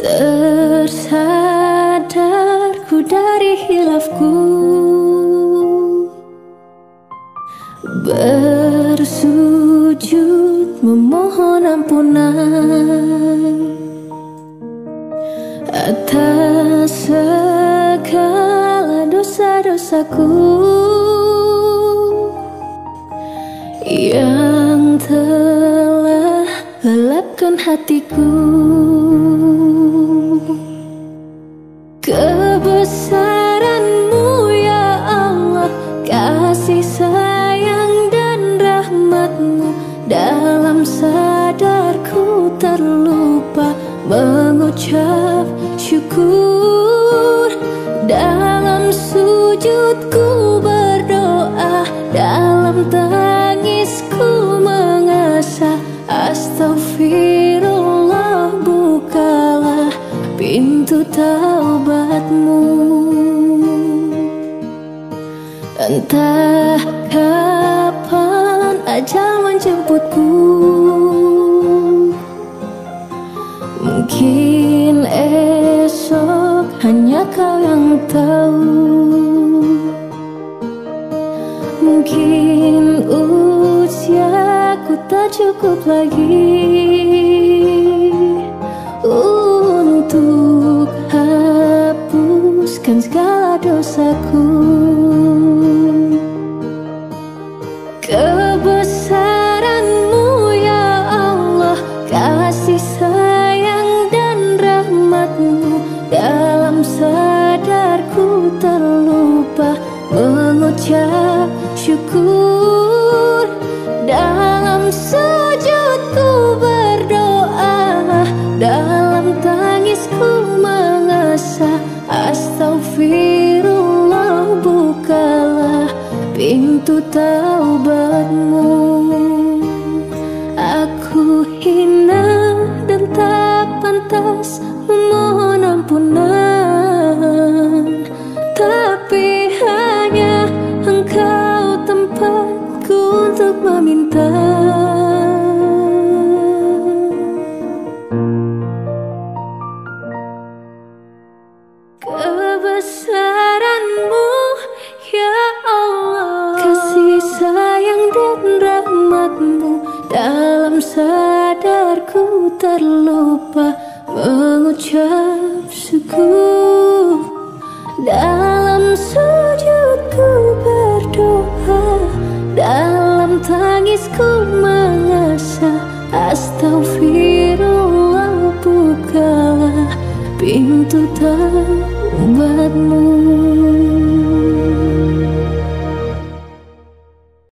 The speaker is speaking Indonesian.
Tersadarku dari hilafku. Bersujud memohon ampunan. Atas segala dosa-dosaku. Yang telah lelapkan hatiku Dalam sadarku terlupa Mengucap syukur. Dalam sujudku berdoa Dalam tangisku mengasah. Astaghfirullah bukalah pintu taubatmu. Entah kapan ajal menjemputku. Mungkin esok hanya kau yang tahu. Mungkin usiaku tak cukup lagi Untuk hapuskan segala dosaku. Kebesaranmu Syukur. Dalam sujudku berdoa Dalam tangisku mengasah Astaghfirullah bukalah pintu taubatmu untuk meminta. Kebesaranmu ya Allah. Kasih sayang dan rahmatmu. Dalam sadarku terlupa Mengucap syukur. Dalam sujudku tangisku mengasah Astaghfirullah bukalah pintu taubatmu